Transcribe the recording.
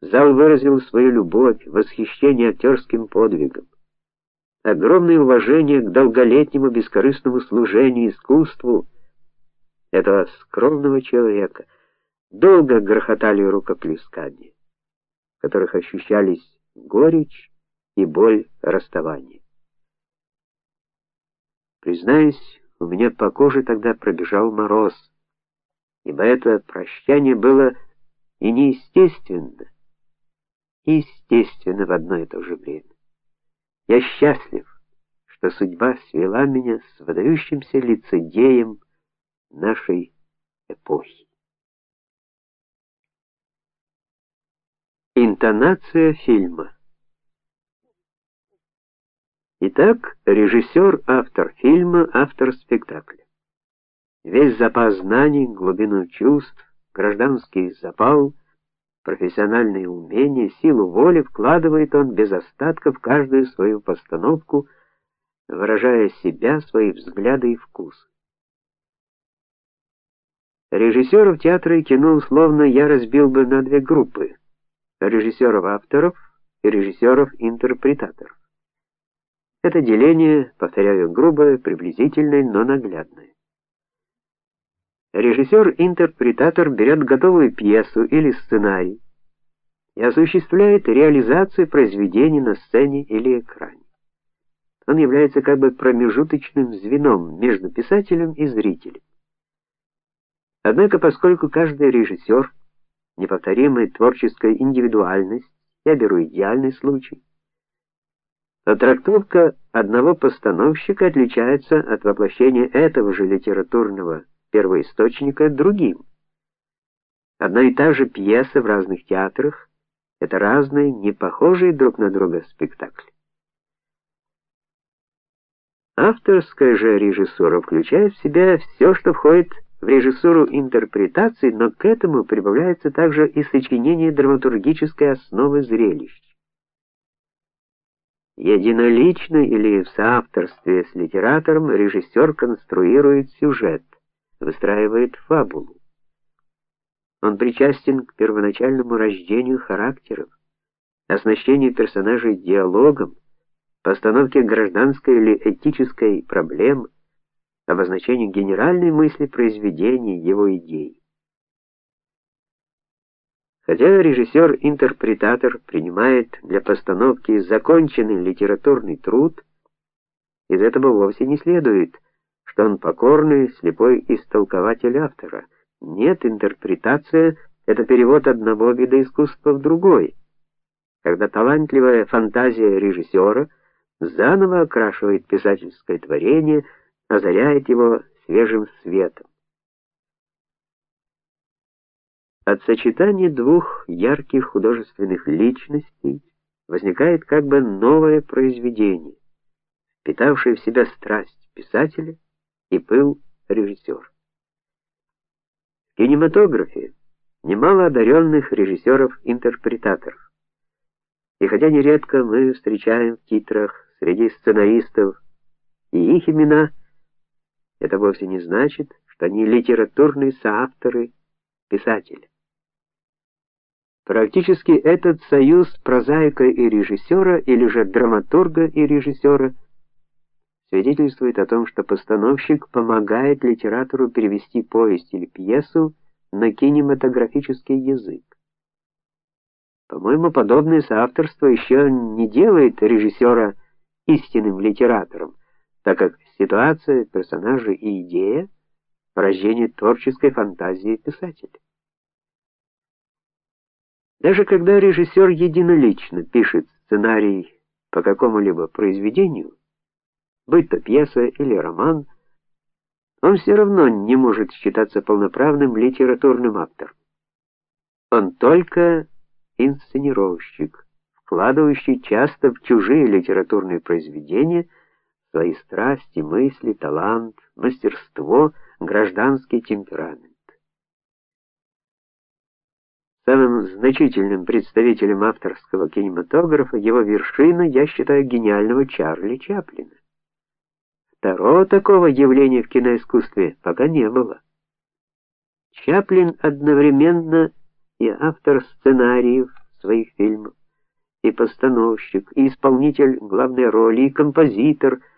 Зал выразил свою любовь, восхищение актерским подвигом, огромное уважение к долголетнему бескорыстному служению искусству этого скромного человека. Долго грохотали рукоплескания, в которых ощущались горечь и боль расставания. Признаюсь, у меня по коже тогда пробежал мороз, ибо это прощание было и неестественно, естественно в одно и то же время. Я счастлив, что судьба свела меня с выдающимся лицедеем нашей эпохи. Интонация фильма Итак, режиссер, автор фильма, автор спектакля. Весь запас знаний, глубину чувств, гражданский запал, профессиональные умения, силу воли вкладывает он без остатка в каждую свою постановку, выражая себя, свои взгляды и вкусы. Режиссеров театра и кино условно я разбил бы на две группы: режиссеров-авторов и режиссеров-интерпретаторов. Это деление, повторяю, грубое, приблизительное, но наглядное. Режиссер-интерпретатор берет готовую пьесу или сценарий и осуществляет реализацию произведения на сцене или экране. Он является как бы промежуточным звеном между писателем и зрителем. Однако, поскольку каждый режиссер — неповторимая творческая индивидуальность, я беру идеальный случай, то трактовка одного постановщика отличается от воплощения этого же литературного первоисточника другим. Одна и та же пьеса в разных театрах это разные, не похожие друг на друга спектакли. Авторская же режиссура включает в себя все, что входит в режиссуру интерпретации, но к этому прибавляется также и сочинение драматургической основы зрелищ единолично или в соавторстве с литератором режиссер конструирует сюжет, выстраивает фабулу. Он причастен к первоначальному рождению характеров, оснащению персонажей диалогом, постановке гражданской или этической проблем, обозначению генеральной мысли произведения, его идей. Хотя режиссер-интерпретатор принимает для постановки законченный литературный труд, из этого вовсе не следует, что он покорный, слепой истолкователь автора. Нет, интерпретация это перевод одного вида искусства в другой. Когда талантливая фантазия режиссера заново окрашивает писательское творение, озаряет его свежим светом. От сочетания двух ярких художественных личностей возникает как бы новое произведение, впитавшее в себя страсть писателя и пыл режиссера. В кинематографе немало одаренных режиссеров-интерпретаторов. И хотя нередко мы встречаем в титрах среди сценаристов и их имена, это вовсе не значит, что они литературные соавторы писателя. Практически этот союз прозаика и режиссера или же драматурга и режиссера свидетельствует о том, что постановщик помогает литератору перевести повесть или пьесу на кинематографический язык. По-моему, подобное соавторство еще не делает режиссера истинным литератором, так как ситуация, персонажи и идея рождение творческой фантазии писателя. Даже когда режиссер единолично пишет сценарий по какому-либо произведению, будь то пьеса или роман, он все равно не может считаться полноправным литературным автором. Он только инсценировщик, вкладывающий часто в чужие литературные произведения свои страсти, мысли, талант, мастерство, гражданский темперамент. Самым значительным представителем авторского кинематографа его вершина, я считаю, гениального Чарли Чаплина. Второго такого явления в киноискусстве пока не было. Чаплин одновременно и автор сценариев своих фильмов, и постановщик, и исполнитель главной роли, и композитор –